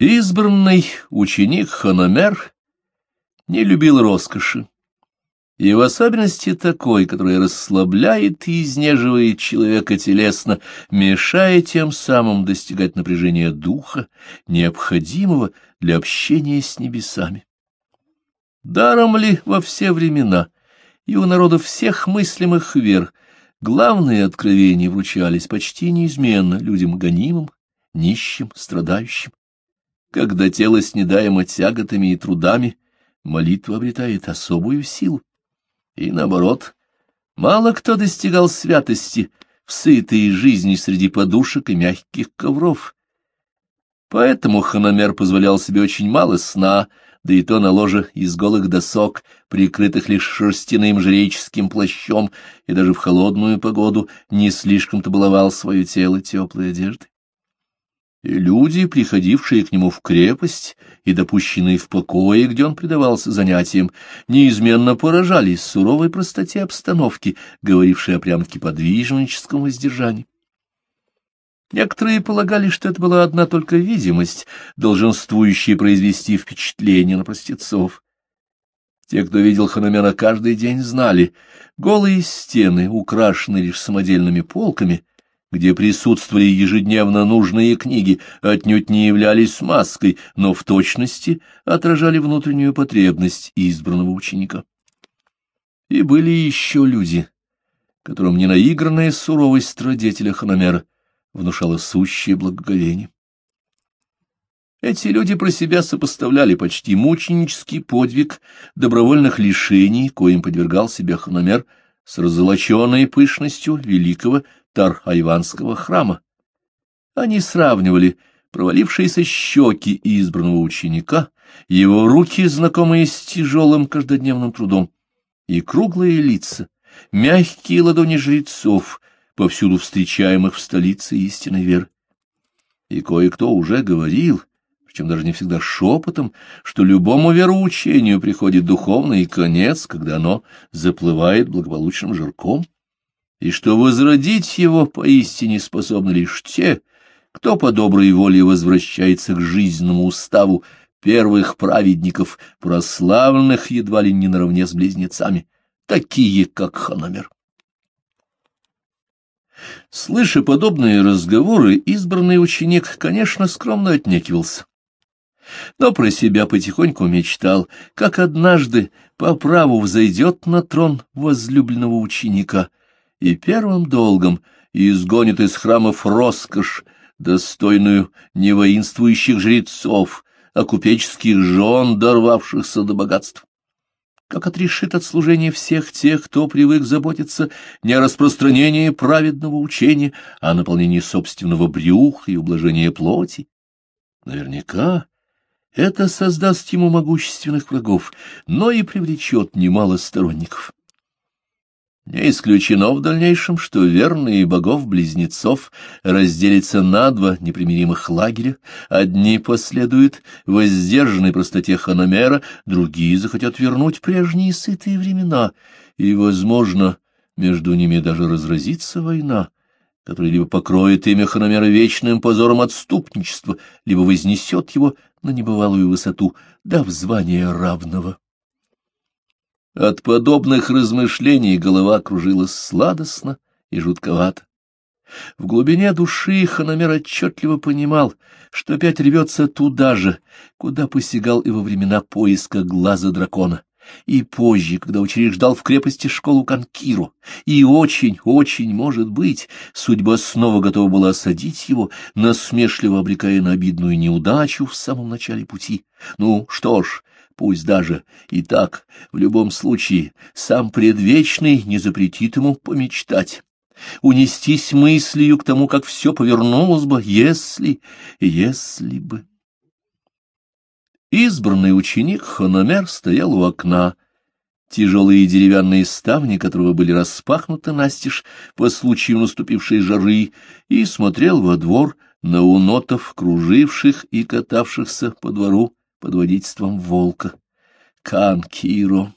Избранный ученик Хономер не любил роскоши, и в особенности такой, которая расслабляет и изнеживает человека телесно, мешая тем самым достигать напряжения духа, необходимого для общения с небесами. Даром ли во все времена и у народов всех мыслимых вер главные откровения вручались почти неизменно людям гонимым, нищим, страдающим? Когда тело снедаемо тяготами и трудами, молитва обретает особую силу. И наоборот, мало кто достигал святости в сытой жизни среди подушек и мягких ковров. Поэтому Ханомер позволял себе очень мало сна, да и то на ложе из голых досок, прикрытых лишь шерстяным жреческим плащом, и даже в холодную погоду не слишком-то баловал свое тело теплой одеждой люди, приходившие к нему в крепость и допущенные в покое, где он предавался занятиям, неизменно поражались суровой простоте обстановки, говорившей о прям-таки подвижническом воздержании. Некоторые полагали, что это была одна только видимость, долженствующая произвести впечатление на простецов. Те, кто видел Ханамена каждый день, знали, голые стены, украшенные лишь самодельными полками — где присутствовали ежедневно нужные книги, отнюдь не являлись маской, но в точности отражали внутреннюю потребность избранного ученика. И были еще люди, которым ненаигранная суровость родителя Хономера внушала сущее благоговение. Эти люди про себя сопоставляли почти мученический подвиг добровольных лишений, коим подвергал себя Хономер, с раззолоченной пышностью великого Тар-Айванского храма. Они сравнивали провалившиеся щеки избранного ученика, его руки, знакомые с тяжелым каждодневным трудом, и круглые лица, мягкие ладони жрецов, повсюду встречаемых в столице истинной веры. И кое-кто уже говорил, причем даже не всегда шепотом, что любому вероучению приходит духовный конец, когда оно заплывает благополучным жирком и что возродить его поистине способны лишь те, кто по доброй воле возвращается к жизненному уставу первых праведников, прославленных едва ли не наравне с близнецами, такие, как Ханомер. Слыша подобные разговоры, избранный ученик, конечно, скромно отнекивался. Но про себя потихоньку мечтал, как однажды по праву взойдет на трон возлюбленного ученика — и первым долгом изгонит из храмов роскошь, достойную не воинствующих жрецов, а купеческих жен, дорвавшихся до богатств. Как отрешит от служения всех тех, кто привык заботиться не о распространении праведного учения, а о наполнении собственного брюха и ублажении плоти. Наверняка это создаст ему могущественных врагов, но и привлечет немало сторонников. Не исключено в дальнейшем, что верные богов-близнецов разделятся на два непримиримых лагеря. Одни последуют воздержанной простоте Ханомера, другие захотят вернуть прежние сытые времена, и, возможно, между ними даже разразится война, которая либо покроет имя Ханомера вечным позором отступничества, либо вознесет его на небывалую высоту, дав звание равного. От подобных размышлений голова кружилась сладостно и жутковато. В глубине души Ханамер отчетливо понимал, что опять рвется туда же, куда посягал и во времена поиска глаза дракона, и позже, когда учреждал в крепости школу Канкиру, и очень-очень, может быть, судьба снова готова была осадить его, насмешливо обрекая на обидную неудачу в самом начале пути. Ну, что ж, Пусть даже и так, в любом случае, сам предвечный не запретит ему помечтать, унестись мыслью к тому, как все повернулось бы, если, если бы. Избранный ученик Хономер стоял у окна, тяжелые деревянные ставни которого были распахнуты настежь по случаю наступившей жары, и смотрел во двор на унотов, круживших и катавшихся по двору под водительством волка. Кан Киро.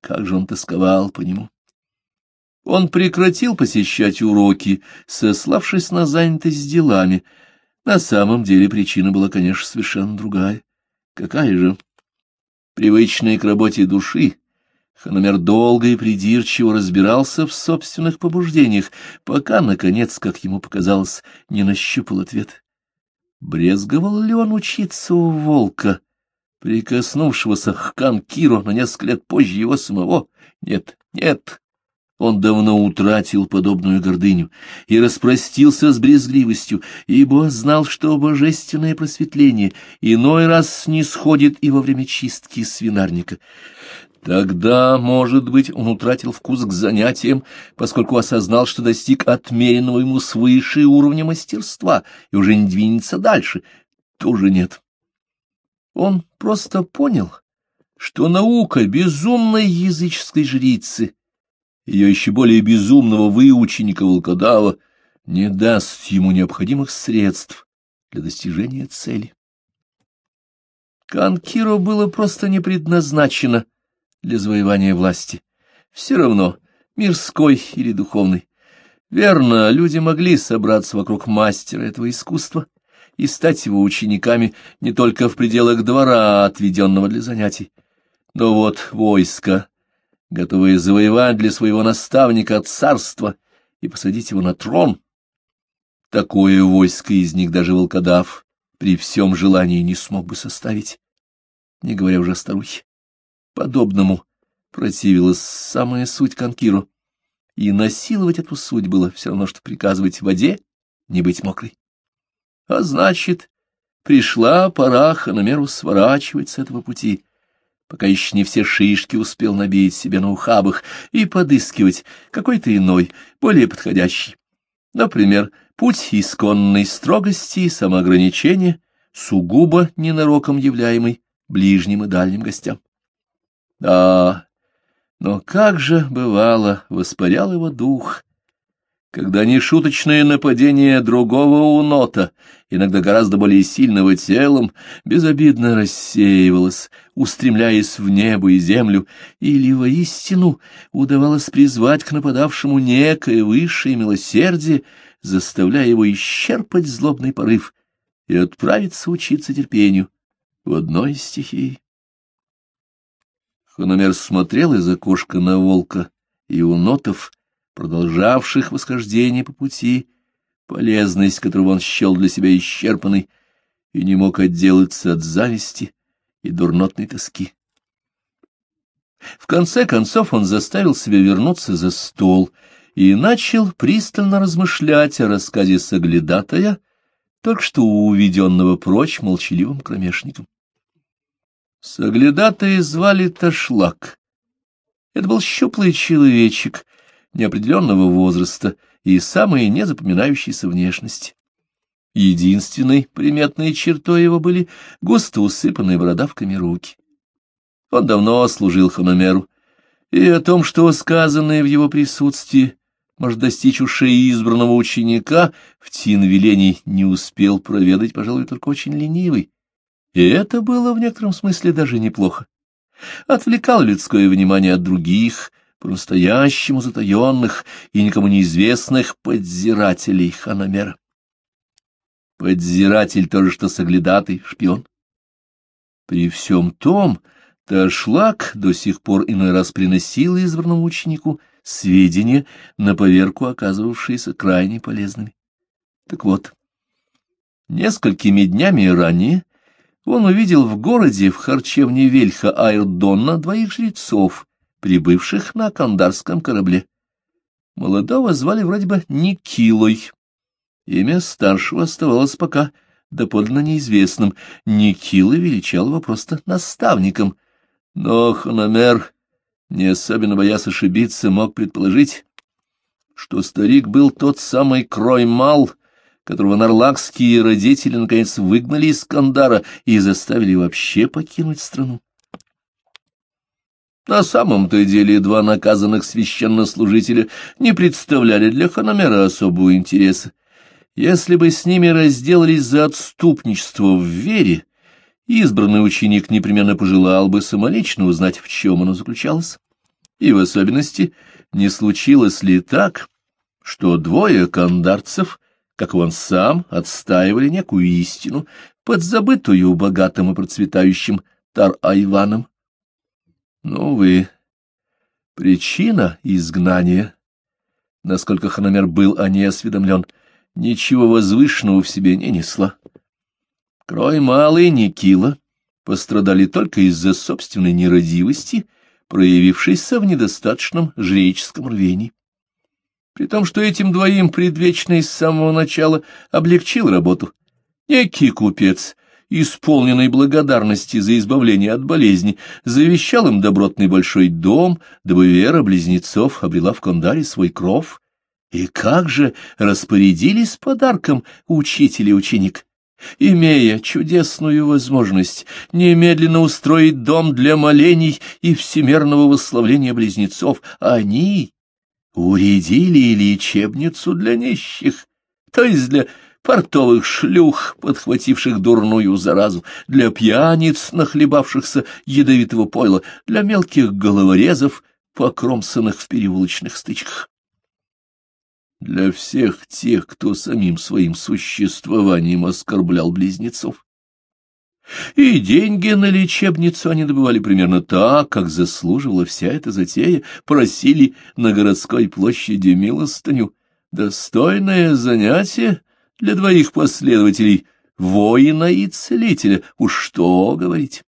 Как же он тосковал по нему. Он прекратил посещать уроки, сославшись на занятость делами, На самом деле причина была, конечно, совершенно другая. Какая же? Привычная к работе души, Хономер долго и придирчиво разбирался в собственных побуждениях, пока, наконец, как ему показалось, не нащупал ответ. Брезговал ли он учиться у волка, прикоснувшегося к Канкиру на несколько лет позже его самого? Нет, нет, он давно утратил подобную гордыню и распростился с брезгливостью, ибо знал, что божественное просветление иной раз не сходит и во время чистки свинарника. Тогда, может быть, он утратил вкус к занятиям, поскольку осознал, что достиг отмеренного ему свыше уровня мастерства и уже не двинется дальше. Тоже нет. Он просто понял, что наука безумной языческой жрицы, ее еще более безумного выученика волкодава, не даст ему необходимых средств для достижения цели. Канкиро было просто не предназначено — для завоевания власти. Все равно, мирской или духовный. Верно, люди могли собраться вокруг мастера этого искусства и стать его учениками не только в пределах двора, отведенного для занятий. Но вот войско, готовое завоевать для своего наставника царство и посадить его на трон, такое войско из них даже волкодав при всем желании не смог бы составить, не говоря уже о старухе. Подобному противилась самая суть Конкиру, и насиловать эту суть было все равно, что приказывать воде не быть мокрой. А значит, пришла пора Ханамеру сворачивать с этого пути, пока еще не все шишки успел набить себе на ухабах и подыскивать какой-то иной, более подходящий. Например, путь исконной строгости и самоограничения, сугубо ненароком являемый ближним и дальним гостям. Да, но как же, бывало, воспарял его дух, когда нешуточное нападение другого унота, иногда гораздо более сильного телом, безобидно рассеивалось, устремляясь в небо и землю, или воистину удавалось призвать к нападавшему некое высшее милосердие, заставляя его исчерпать злобный порыв и отправиться учиться терпению в одной из стихий. Хономер смотрел из окошка на волка и унотов, продолжавших восхождение по пути, полезность которого он счел для себя исчерпанной, и не мог отделаться от зависти и дурнотной тоски. В конце концов он заставил себя вернуться за стол и начал пристально размышлять о рассказе соглядатая, только что уведенного прочь молчаливым кромешником. Соглядатая звали Ташлак. Это был щуплый человечек неопределенного возраста и самой незапоминающейся внешности. Единственной приметной чертой его были густо усыпанные бородавками руки. Он давно служил хономеру, и о том, что сказанное в его присутствии может достичь ушей избранного ученика, в тин велений не успел проведать, пожалуй, только очень ленивый. И это было в некотором смысле даже неплохо. Отвлекал людское внимание от других, по-настоящему затаенных и никому неизвестных подзирателей Ханамера. Подзиратель тоже что соглядатый, шпион. При всем том, Ташлак до сих пор иной раз приносил избранному ученику сведения, на поверку оказывавшиеся крайне полезными. Так вот, несколькими днями ранее он увидел в городе в харчевне Вельха Айрдонна двоих жрецов, прибывших на кандарском корабле. Молодого звали вроде бы Никилой. Имя старшего оставалось пока доподлинно неизвестным. Никила величал его просто наставником. Но Хономер, не особенно боясь ошибиться, мог предположить, что старик был тот самый Кроймал, которого нарлакские родители наконец выгнали из Кандара и заставили вообще покинуть страну. На самом-то деле два наказанных священнослужителя не представляли для Ханамера особого интереса. Если бы с ними разделались за отступничество в вере, избранный ученик непременно пожелал бы самолично узнать, в чем оно заключалось. И в особенности, не случилось ли так, что двое кандарцев как он сам, отстаивали некую истину, подзабытую богатым и процветающим Тар-Айваном. Ну, вы, причина изгнания, насколько Ханамер был о ней осведомлен, ничего возвышенного в себе не несла. Крой малый Никила пострадали только из-за собственной нерадивости, проявившейся в недостаточном жреческом рвении. При том, что этим двоим предвечный с самого начала облегчил работу. Некий купец, исполненный благодарности за избавление от болезни, завещал им добротный большой дом, дабы вера близнецов обрела в Кондаре свой кров. И как же распорядились подарком учитель и ученик? имея чудесную возможность немедленно устроить дом для молений и всемерного восславления близнецов, они уредили лечебницу для нищих, то есть для портовых шлюх, подхвативших дурную заразу, для пьяниц, нахлебавшихся ядовитого пойла, для мелких головорезов, покромсанных в переулочных стычках для всех тех, кто самим своим существованием оскорблял близнецов. И деньги на лечебницу они добывали примерно так, как заслуживала вся эта затея, просили на городской площади милостыню. Достойное занятие для двоих последователей воина и целителя, уж что говорить.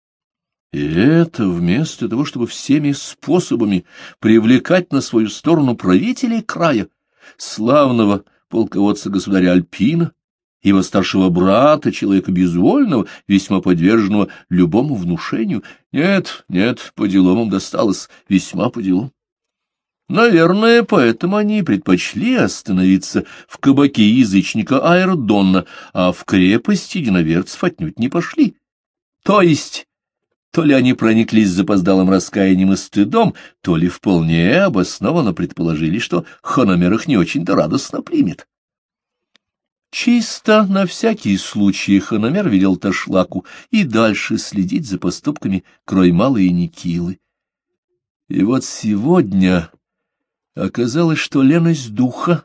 И это вместо того, чтобы всеми способами привлекать на свою сторону правителей края, славного полководца государя Альпина, его старшего брата, человека безвольного, весьма подверженного любому внушению. Нет, нет, по делам им досталось, весьма по делам. Наверное, поэтому они предпочли остановиться в кабаке язычника Аэродонна, а в крепость единоверцев отнюдь не пошли. То есть то ли они прониклись запоздалым раскаянием и стыдом, то ли вполне обоснованно предположили, что Хономер их не очень-то радостно примет. Чисто на всякий случай Хономер велел Ташлаку и дальше следить за поступками Кроймала и Никилы. И вот сегодня оказалось, что леность духа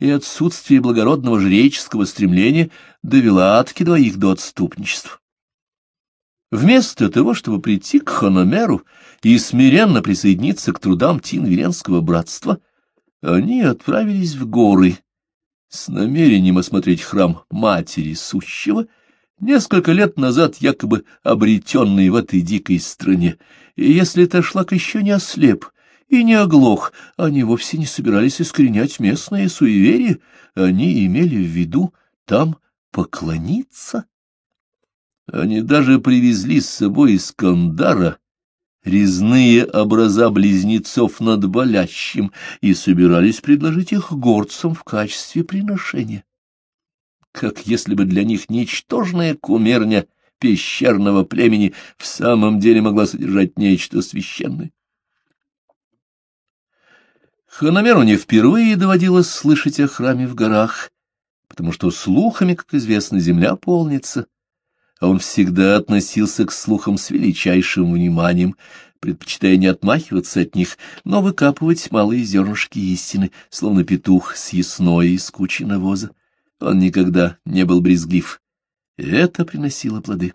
и отсутствие благородного жреческого стремления довела атки двоих до отступничества. Вместо того, чтобы прийти к Хономеру и смиренно присоединиться к трудам Тинверенского братства, они отправились в горы с намерением осмотреть храм Матери Сущего, несколько лет назад якобы обретенный в этой дикой стране. И если Ташлак еще не ослеп и не оглох, они вовсе не собирались искоренять местное суеверие, они имели в виду там поклониться. Они даже привезли с собой из Кандара резные образа близнецов над болящим и собирались предложить их горцам в качестве приношения. Как если бы для них ничтожная кумерня пещерного племени в самом деле могла содержать нечто священное. Хономеру не впервые доводилось слышать о храме в горах, потому что слухами, как известно, земля полнится, он всегда относился к слухам с величайшим вниманием, предпочитая не отмахиваться от них, но выкапывать малые зернышки истины, словно петух с ясной из кучи навоза. Он никогда не был брезглив. Это приносило плоды.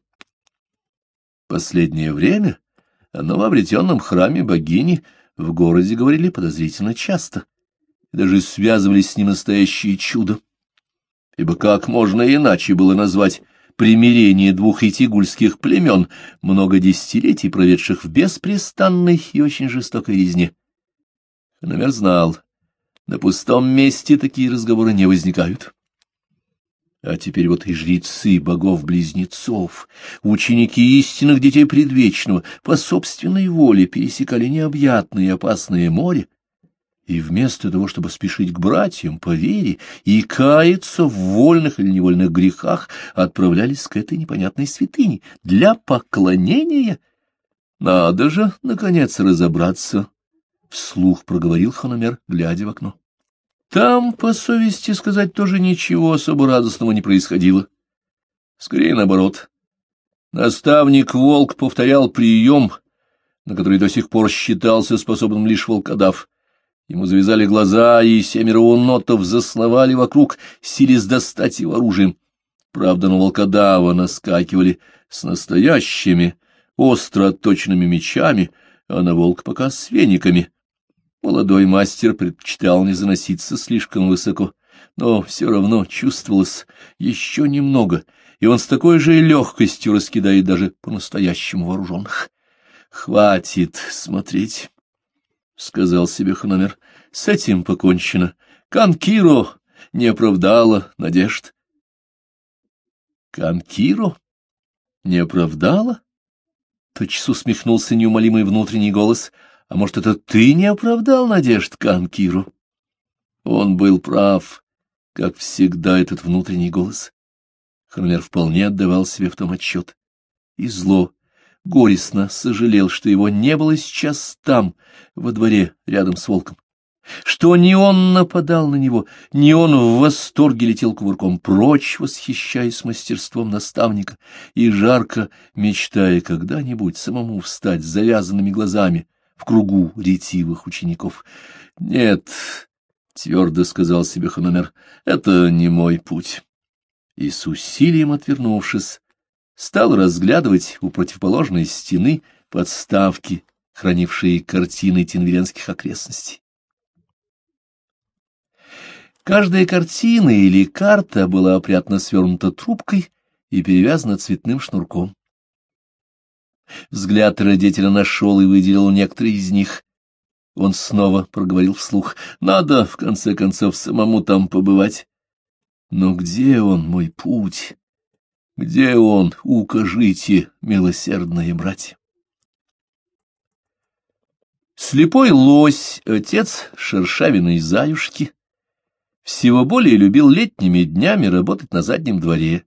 Последнее время о новообретенном храме богини в городе говорили подозрительно часто, даже связывались с ним настоящее чудо. Ибо как можно иначе было назвать примирение двух итигульских племен, много десятилетий проведших в беспрестанной и очень жестокой резне. Хономер знал, на пустом месте такие разговоры не возникают. А теперь вот и жрецы богов-близнецов, ученики истинных детей предвечного, по собственной воле пересекали необъятное и опасное море, и вместо того, чтобы спешить к братьям по вере и каяться в вольных или невольных грехах, отправлялись к этой непонятной святыне для поклонения. Надо же, наконец, разобраться, — вслух проговорил Ханомер, глядя в окно. Там, по совести сказать, тоже ничего особо радостного не происходило. Скорее наоборот. Наставник Волк повторял прием, на который до сих пор считался способным лишь волкодав — Ему завязали глаза, и семеро унотов засновали вокруг, силясь достать его оружием. Правда, на волкодава наскакивали с настоящими, остро отточенными мечами, а на волк пока с вениками. Молодой мастер предпочитал не заноситься слишком высоко, но все равно чувствовалось еще немного, и он с такой же легкостью раскидает даже по-настоящему вооруженных. «Хватит смотреть», — сказал себе Хономер, — «с этим покончено. Канкиро не оправдала надежд». «Канкиро не оправдала?» Тотчас усмехнулся неумолимый внутренний голос. «А может, это ты не оправдал надежд Канкиру?» Он был прав, как всегда, этот внутренний голос. Хромер вполне отдавал себе в том отчет. И зло, горестно сожалел, что его не было сейчас там, во дворе, рядом с волком. Что не он нападал на него, не он в восторге летел кувырком прочь, восхищаясь мастерством наставника и жарко мечтая когда-нибудь самому встать с завязанными глазами в кругу ретивых учеников. «Нет», — твердо сказал себе Хономер, — «это не мой путь». И с усилием отвернувшись, стал разглядывать у противоположной стены подставки, хранившие картины тенверенских окрестностей. Каждая картина или карта была опрятно свернута трубкой и перевязана цветным шнурком. Взгляд родителя нашел и выделил некоторые из них. Он снова проговорил вслух. «Надо, в конце концов, самому там побывать». «Но где он, мой путь? Где он? Укажите, милосердные братья!» Слепой лось, отец шершавиной заюшки, всего более любил летними днями работать на заднем дворе.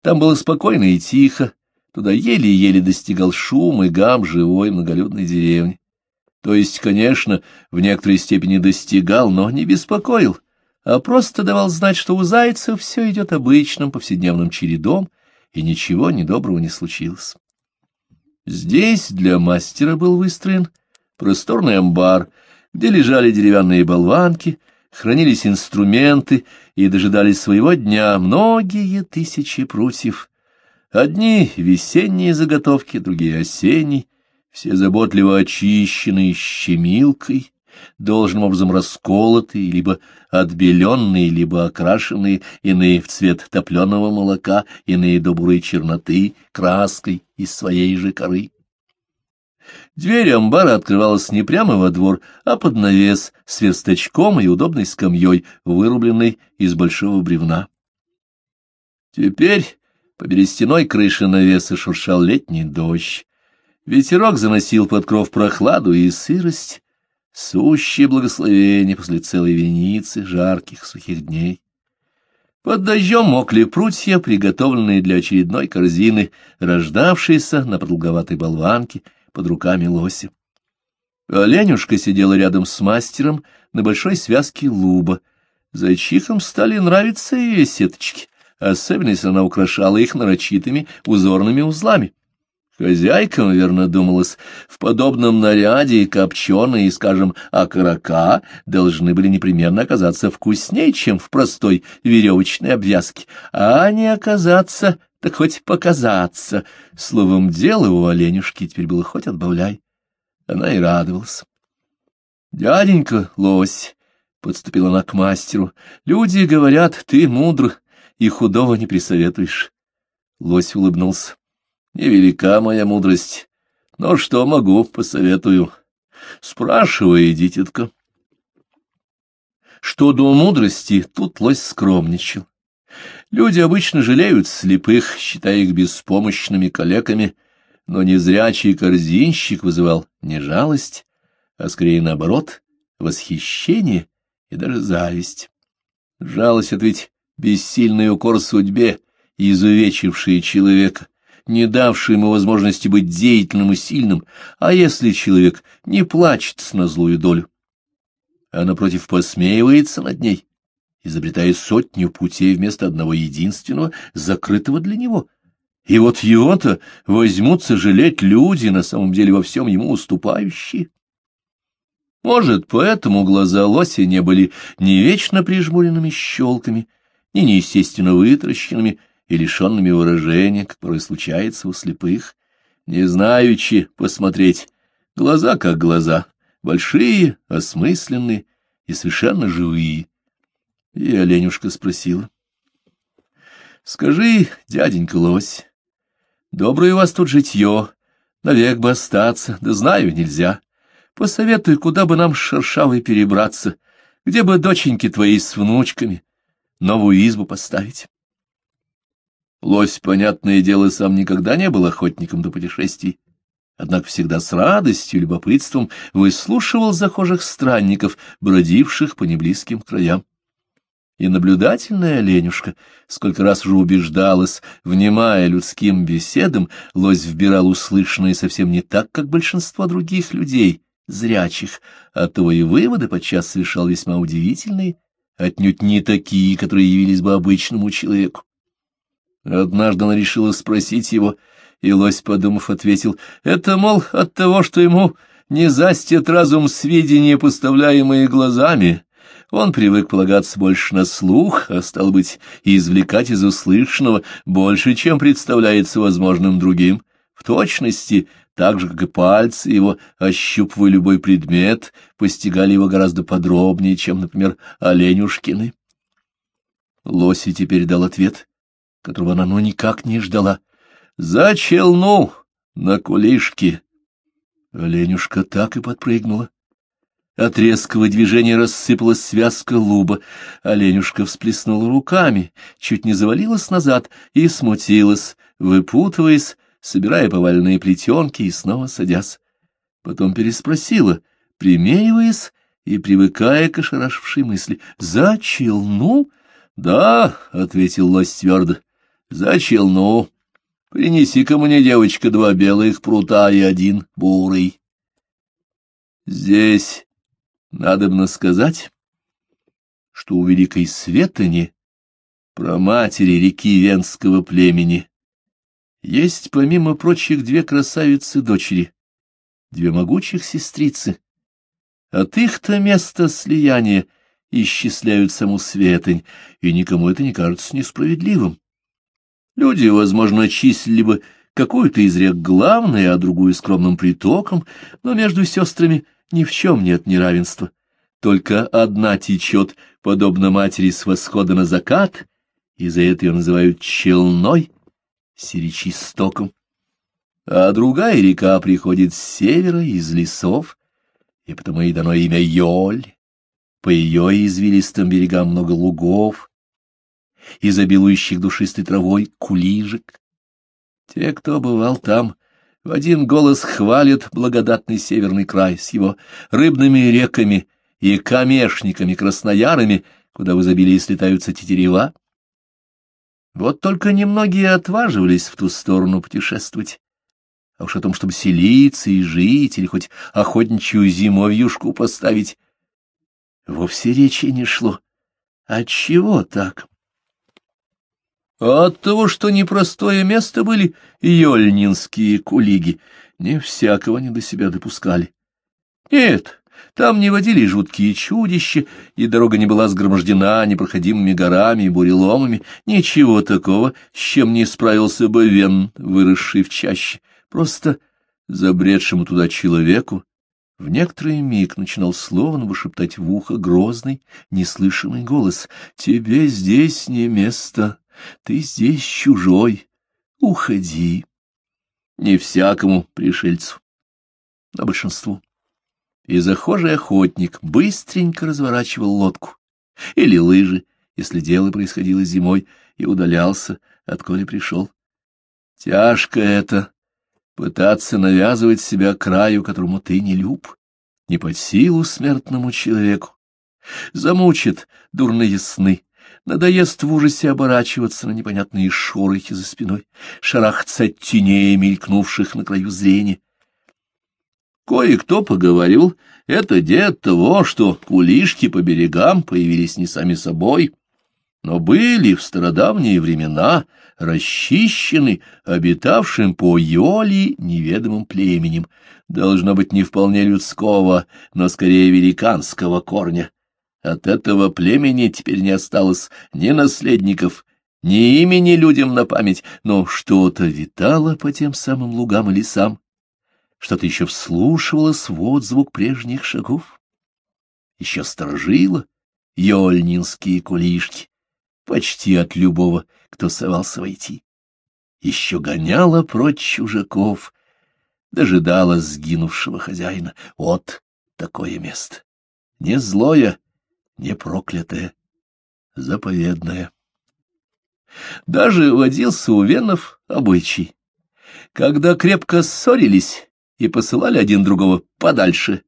Там было спокойно и тихо, туда еле-еле достигал шум и гам живой многолюдной деревни. То есть, конечно, в некоторой степени достигал, но не беспокоил, а просто давал знать, что у зайцев все идет обычным повседневным чередом, и ничего недоброго не случилось. Здесь для мастера был выстроен просторный амбар, где лежали деревянные болванки — хранились инструменты и дожидались своего дня многие тысячи прутьев. Одни весенние заготовки, другие осенние, все заботливо очищенные щемилкой, должным образом расколотые, либо отбеленные, либо окрашенные, иные в цвет топленого молока, иные до черноты, краской из своей же коры. Дверь амбара открывалась не прямо во двор, а под навес с верстачком и удобной скамьей, вырубленной из большого бревна. Теперь по берестяной крыше навеса шуршал летний дождь. Ветерок заносил под кров прохладу и сырость, сущее благословение после целой веницы жарких сухих дней. Под дождем мокли прутья, приготовленные для очередной корзины, рождавшиеся на продолговатой болванке — под руками лося. Оленюшка сидела рядом с мастером на большой связке луба. Зайчихам стали нравиться ее сеточки, особенно если она украшала их нарочитыми узорными узлами. Хозяйкам, верно, думалось, в подобном наряде копченые, скажем, окорока должны были непременно оказаться вкуснее, чем в простой веревочной обвязке, а не оказаться так хоть показаться. Словом, дело у оленюшки теперь было хоть отбавляй. Она и радовалась. «Дяденька, лось!» — подступила она к мастеру. «Люди говорят, ты мудр и худого не присоветуешь». Лось улыбнулся. «Невелика моя мудрость, но что могу, посоветую. Спрашивай, дитятка». Что до мудрости, тут лось скромничал. Люди обычно жалеют слепых, считая их беспомощными калеками, но незрячий корзинщик вызывал не жалость, а скорее наоборот, восхищение и даже зависть. Жалость — это ведь бессильный укор судьбе, изувечивший человека, не давший ему возможности быть деятельным и сильным, а если человек не плачет на злую долю, а, напротив, посмеивается над ней, изобретая сотню путей вместо одного единственного, закрытого для него. И вот его-то возьмутся жалеть люди, на самом деле во всем ему уступающие. Может, поэтому глаза лося не были ни вечно прижмуренными щелками, ни неестественно вытаращенными и лишенными выражения, как порой случается у слепых, не знаючи посмотреть. Глаза как глаза, большие, осмысленные и совершенно живые. И Оленюшка спросила. — Скажи, дяденька лось, доброе у вас тут житье, навек бы остаться, да знаю, нельзя. Посоветуй, куда бы нам с шершавой перебраться, где бы доченьки твои с внучками новую избу поставить. Лось, понятное дело, сам никогда не был охотником до путешествий, однако всегда с радостью и любопытством выслушивал захожих странников, бродивших по неблизким краям. И наблюдательная оленюшка, сколько раз уже убеждалась, внимая людским беседам, лось вбирал услышанное совсем не так, как большинство других людей, зрячих, а то и выводы подчас совершал весьма удивительные, отнюдь не такие, которые явились бы обычному человеку. Однажды она решила спросить его, и лось, подумав, ответил, «Это, мол, от того, что ему не застит разум сведения, поставляемые глазами. Он привык полагаться больше на слух, а, стал быть, и извлекать из услышанного больше, чем представляется возможным другим. В точности, так же, как и пальцы его, ощупывая любой предмет, постигали его гораздо подробнее, чем, например, оленюшкины. Лоси теперь дал ответ — которого она ну никак не ждала. «За челну! На кулишке!» Оленюшка так и подпрыгнула. От резкого движения рассыпалась связка луба. Оленюшка всплеснула руками, чуть не завалилась назад и смутилась, выпутываясь, собирая поваленные плетенки и снова садясь. Потом переспросила, примериваясь и привыкая к ошарашившей мысли. «За челну?» «Да», — ответил лось твердо, за челну. Принеси-ка мне, девочка, два белых прута и один бурый. Здесь надобно сказать, что у Великой Светани, про матери реки Венского племени, есть, помимо прочих, две красавицы-дочери, две могучих сестрицы. От их-то места слияния исчисляют саму Светонь, и никому это не кажется несправедливым. Люди, возможно, числили бы какую-то из рек главной, а другую скромным притоком, но между сестрами ни в чем нет неравенства. Только одна течет, подобно матери, с восхода на закат, и за это ее называют челной, сиречистоком. А другая река приходит с севера, из лесов, и потому ей дано имя Йоль. По ее извилистым берегам много лугов, изобилующих душистой травой кулижек. Те, кто бывал там, в один голос хвалят благодатный северный край с его рыбными реками и камешниками-красноярами, куда в изобилии слетаются тетерева. Вот только немногие отваживались в ту сторону путешествовать. А уж о том, чтобы селиться и жить, или хоть охотничью зимовьюшку поставить, вовсе речи не шло. Отчего так? От того, что непростое место были ёльнинские кулиги, не всякого не до себя допускали. Нет, там не водили жуткие чудища, и дорога не была сгромождена непроходимыми горами и буреломами, ничего такого, с чем не справился бы Вен, выросший в чаще. Просто забредшему туда человеку в некоторый миг начинал словно бы шептать в ухо грозный, неслышимый голос «Тебе здесь не место». Ты здесь чужой, уходи. Не всякому пришельцу, а большинству. И захожий охотник быстренько разворачивал лодку или лыжи, если дело происходило зимой, и удалялся, отколе пришел. Тяжко это — пытаться навязывать себя краю, которому ты не люб, не под силу смертному человеку. Замучит дурные сны, Надоест в ужасе оборачиваться на непонятные шорохи за спиной, шарахаться от теней, мелькнувших на краю зрения. Кое-кто поговорил, это дед того, что кулишки по берегам появились не сами собой, но были в стародавние времена расчищены обитавшим по Йоли неведомым племенем, должно быть не вполне людского, но скорее великанского корня. От этого племени теперь не осталось ни наследников, ни имени людям на память, но что-то витало по тем самым лугам и лесам, что-то еще вслушивалось в отзвук прежних шагов, еще сторожило ёльнинские кулишки, почти от любого, кто совался войти. Еще гоняла прочь чужаков, дожидала сгинувшего хозяина. Вот такое место. Не злое, не проклятое, заповедное. Даже водился у венов обычай. Когда крепко ссорились и посылали один другого подальше,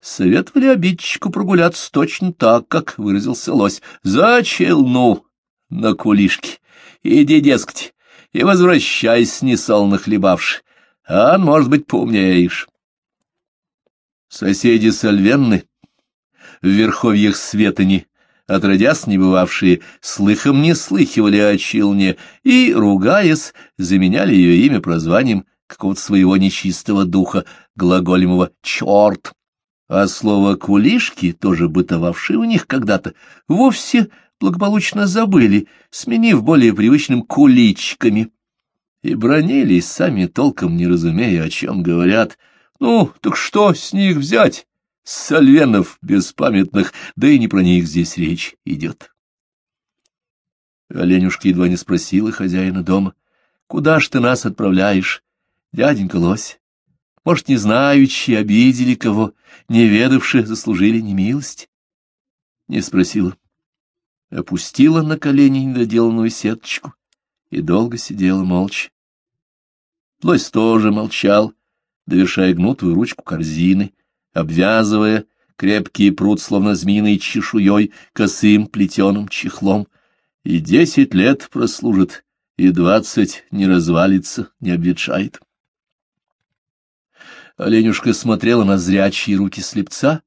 советовали обидчику прогуляться точно так, как выразился лось, за челну на кулишке. Иди, дескать, и возвращайся, несолно хлебавши, а, может быть, поумнеешь. Соседи Сальвенны в верховьях Светани, отродясь не бывавшие, слыхом не слыхивали о Челне и, ругаясь, заменяли ее имя прозванием какого-то своего нечистого духа, глаголемого «черт». А слово «кулишки», тоже бытовавшее у них когда-то, вовсе благополучно забыли, сменив более привычным куличками. И бронились, сами толком не разумея, о чем говорят. Ну, так что с них взять? Сальвенов беспамятных, да и не про них здесь речь идет. Оленюшка едва не спросила хозяина дома. — Куда ж ты нас отправляешь, дяденька лось? Может, не знаючи, обидели кого, не ведавши, заслужили немилость? Не спросила опустила на колени недоделанную сеточку и долго сидела молча. Лось тоже молчал, довершая гнутую ручку корзины, обвязывая крепкий пруд, словно змеиной чешуей, косым плетеным чехлом. И десять лет прослужит, и двадцать не развалится, не обветшает. Оленюшка смотрела на зрячие руки слепца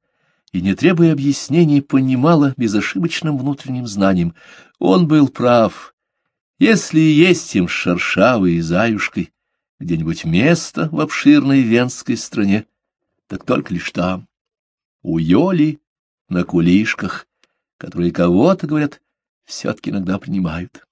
и, не требуя объяснений, понимала безошибочным внутренним знанием. Он был прав. Если есть им шершавой и заюшкой где-нибудь место в обширной венской стране, так только лишь там, у Йоли, на кулишках, которые кого-то, говорят, все-таки иногда принимают.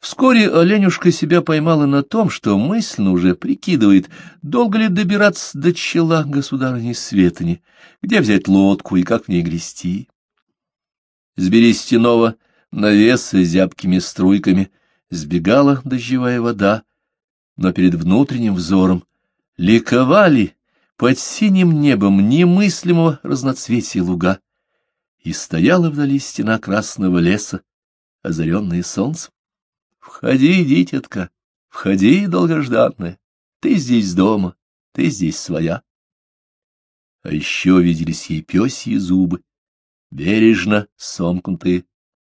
Вскоре Оленюшка себя поймала на том, что мысленно уже прикидывает, долго ли добираться до чела государыни Светани, где взять лодку и как в ней грести. С берестяного навеса зябкими струйками сбегала дождевая вода, но перед внутренним взором ликовали под синим небом немыслимого разноцветия луга, и стояла вдали стена красного леса, озаренная солнцем. Входи, дитятка, входи, долгожданная, ты здесь дома, ты здесь своя. А еще виделись ей пёсьи зубы, бережно сомкнутые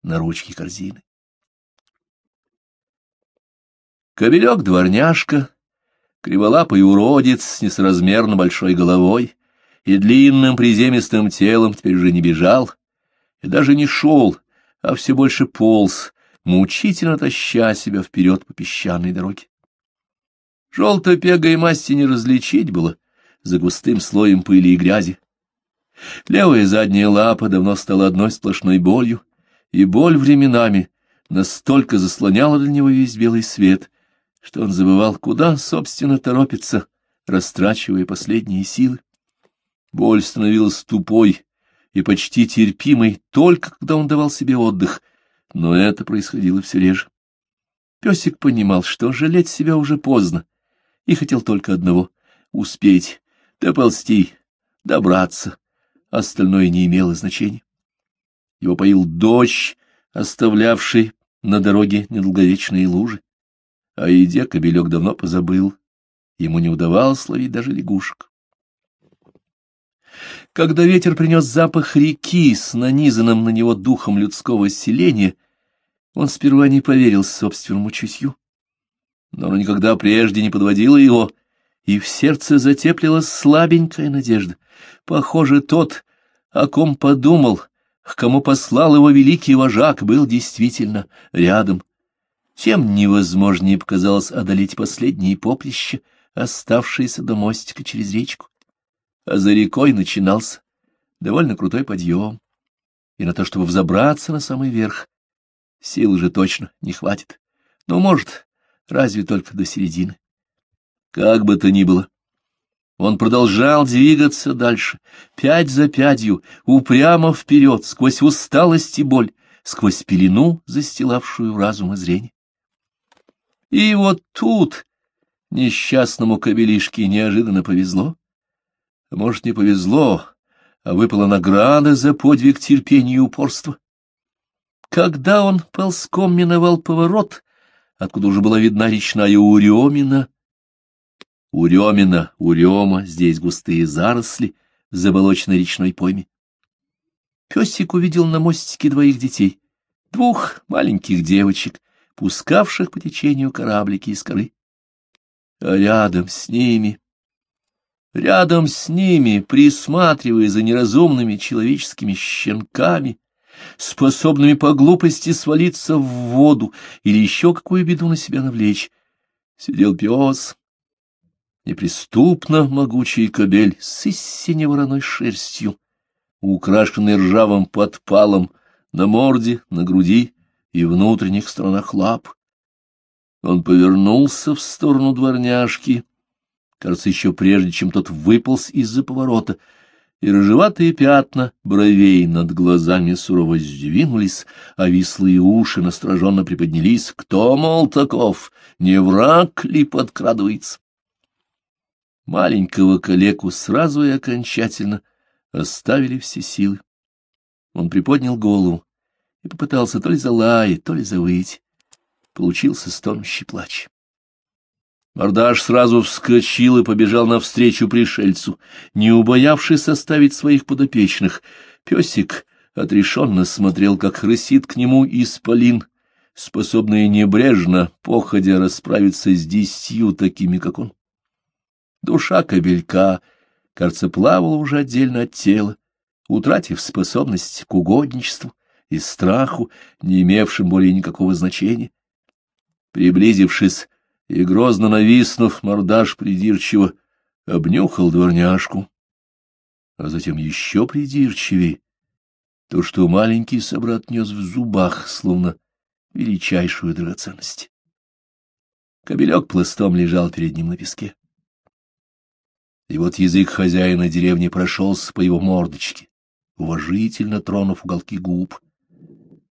на ручке корзины. Кобелек-дворняжка, криволапый уродец с несоразмерно большой головой и длинным приземистым телом теперь уже не бежал и даже не шел, а все больше полз, мучительно таща себя вперед по песчаной дороге. Желто-пегой масти не различить было за густым слоем пыли и грязи. Левая задняя лапа давно стала одной сплошной болью, и боль временами настолько заслоняла для него весь белый свет, что он забывал, куда, собственно, торопится, растрачивая последние силы. Боль становилась тупой и почти терпимой только когда он давал себе отдых, но это происходило все реже. Песик понимал, что жалеть себя уже поздно, и хотел только одного — успеть, доползти, добраться. Остальное не имело значения. Его поил дождь, оставлявший на дороге недолговечные лужи. О еде кобелек давно позабыл, ему не удавалось ловить даже лягушек. Когда ветер принес запах реки с нанизанным на него духом людского селения, он сперва не поверил собственному чутью. Но оно никогда прежде не подводило его, и в сердце затеплилась слабенькая надежда. Похоже, тот, о ком подумал, к кому послал его великий вожак, был действительно рядом. Тем невозможнее показалось одолеть последние поприща, оставшиеся до мостика через речку. А за рекой начинался довольно крутой подъем, и на то, чтобы взобраться на самый верх, сил уже точно не хватит. Но, может, разве только до середины. Как бы то ни было, он продолжал двигаться дальше, пять за пятью, упрямо вперед, сквозь усталость и боль, сквозь пелену, застилавшую разум и зрение. И вот тут несчастному кобелишке неожиданно повезло. Может, не повезло, а выпала награда за подвиг терпения и упорства. Когда он ползком миновал поворот, откуда уже была видна речная Уремина, Уремина, Урема, здесь густые заросли заболоченной речной пойме. Песик увидел на мостике двоих детей, двух маленьких девочек, пускавших по течению кораблики из коры. А рядом с ними, рядом с ними, присматривая за неразумными человеческими щенками, способными по глупости свалиться в воду или еще какую беду на себя навлечь, сидел пес, неприступно могучий кобель с истине вороной шерстью, украшенный ржавым подпалом на морде, на груди и внутренних сторонах лап. Он повернулся в сторону дворняжки, кажется, еще прежде, чем тот выполз из-за поворота, и рыжеватые пятна бровей над глазами сурово сдвинулись, а вислые уши настороженно приподнялись. Кто, мол, таков? Не враг ли подкрадывается? Маленького калеку сразу и окончательно оставили все силы. Он приподнял голову и попытался то ли залаять, то ли завыть. Получился стонущий плач. Мордаш сразу вскочил и побежал навстречу пришельцу, не убоявшись оставить своих подопечных. Песик отрешенно смотрел, как рысит к нему исполин, способный небрежно, походя, расправиться с десятью такими, как он. Душа кобелька, кажется, плавала уже отдельно от тела, утратив способность к угодничеству и страху, не имевшим более никакого значения. Приблизившись и грозно нависнув, мордаш придирчиво обнюхал дворняжку, а затем еще придирчивее то, что маленький собрат нес в зубах, словно величайшую драгоценность. Кобелек пластом лежал перед ним на песке. И вот язык хозяина деревни прошелся по его мордочке, уважительно тронув уголки губ.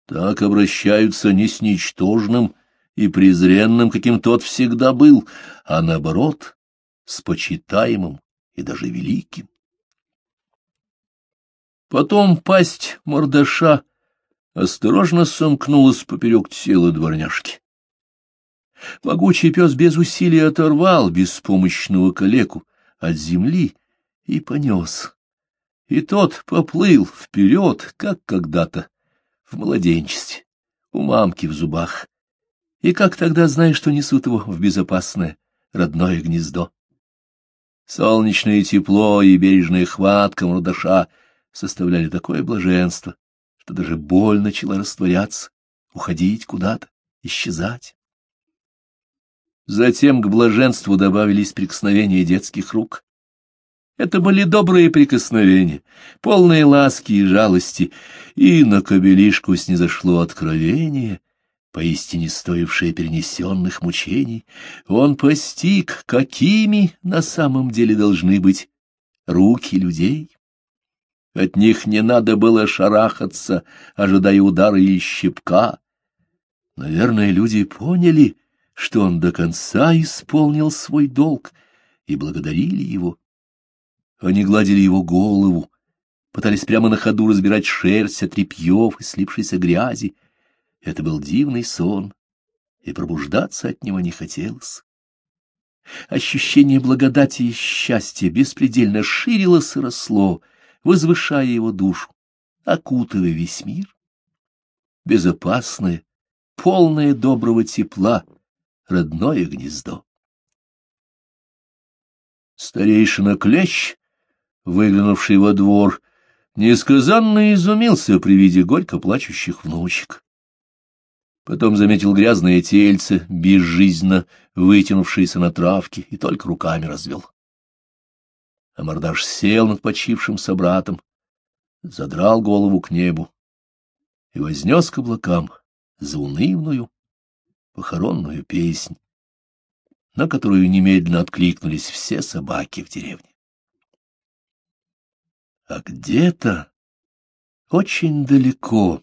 Так обращаются не с ничтожным и презренным, каким тот всегда был, а наоборот, с почитаемым и даже великим. Потом пасть мордаша осторожно сомкнулась поперек тела дворняжки. Могучий пес без усилий оторвал беспомощного калеку, от земли и понес. И тот поплыл вперед, как когда-то, в младенчестве, у мамки в зубах. И как тогда знаешь, что несут его в безопасное родное гнездо? Солнечное тепло и бережная хватка мордаша составляли такое блаженство, что даже боль начала растворяться, уходить куда-то, исчезать. Затем к блаженству добавились прикосновения детских рук. Это были добрые прикосновения, полные ласки и жалости, и на кобелишку снизошло откровение, поистине стоившее перенесенных мучений. Он постиг, какими на самом деле должны быть руки людей. От них не надо было шарахаться, ожидая удара и щепка. Наверное, люди поняли, что он до конца исполнил свой долг, и благодарили его. Они гладили его голову, пытались прямо на ходу разбирать шерсть от репьев и слипшейся грязи. Это был дивный сон, и пробуждаться от него не хотелось. Ощущение благодати и счастья беспредельно ширилось и росло, возвышая его душу, окутывая весь мир. Безопасное, полное доброго тепла, родное гнездо. Старейшина Клещ, выглянувший во двор, несказанно изумился при виде горько плачущих внучек. Потом заметил грязное тельце, безжизненно вытянувшееся на травке, и только руками развел. А мордаш сел над почившим собратом, задрал голову к небу и вознес к облакам заунывную похоронную песнь, на которую немедленно откликнулись все собаки в деревне. А где-то очень далеко,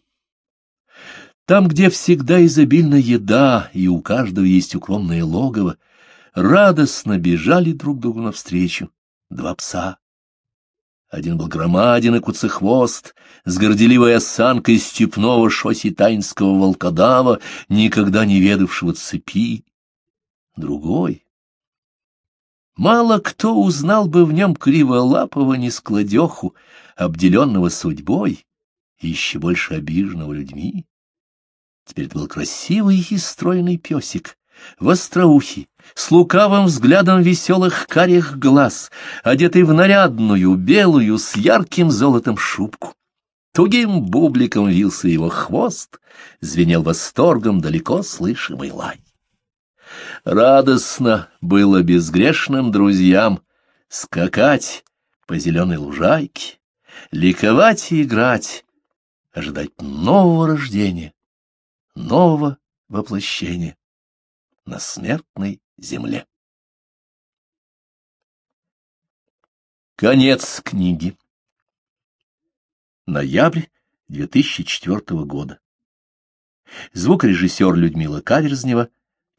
там, где всегда изобильна еда и у каждого есть укромное логово, радостно бежали друг другу навстречу два пса. Один был громадин и куцехвост, с горделивой осанкой степного шоситанского волкодава, никогда не ведавшего цепи. Другой. Мало кто узнал бы в нем криволапого нескладеху, обделенного судьбой и еще больше обиженного людьми. Теперь это был красивый и стройный песик, востроухий, с лукавым взглядом веселых карих глаз, одетый в нарядную, белую, с ярким золотом шубку. Тугим бубликом вился его хвост, звенел восторгом далеко слышимый лай. Радостно было безгрешным друзьям скакать по зеленой лужайке, ликовать и играть, ожидать нового рождения, нового воплощения на смертной земле. Конец книги. Ноябрь 2004 года. Звукорежиссер Людмила Каверзнева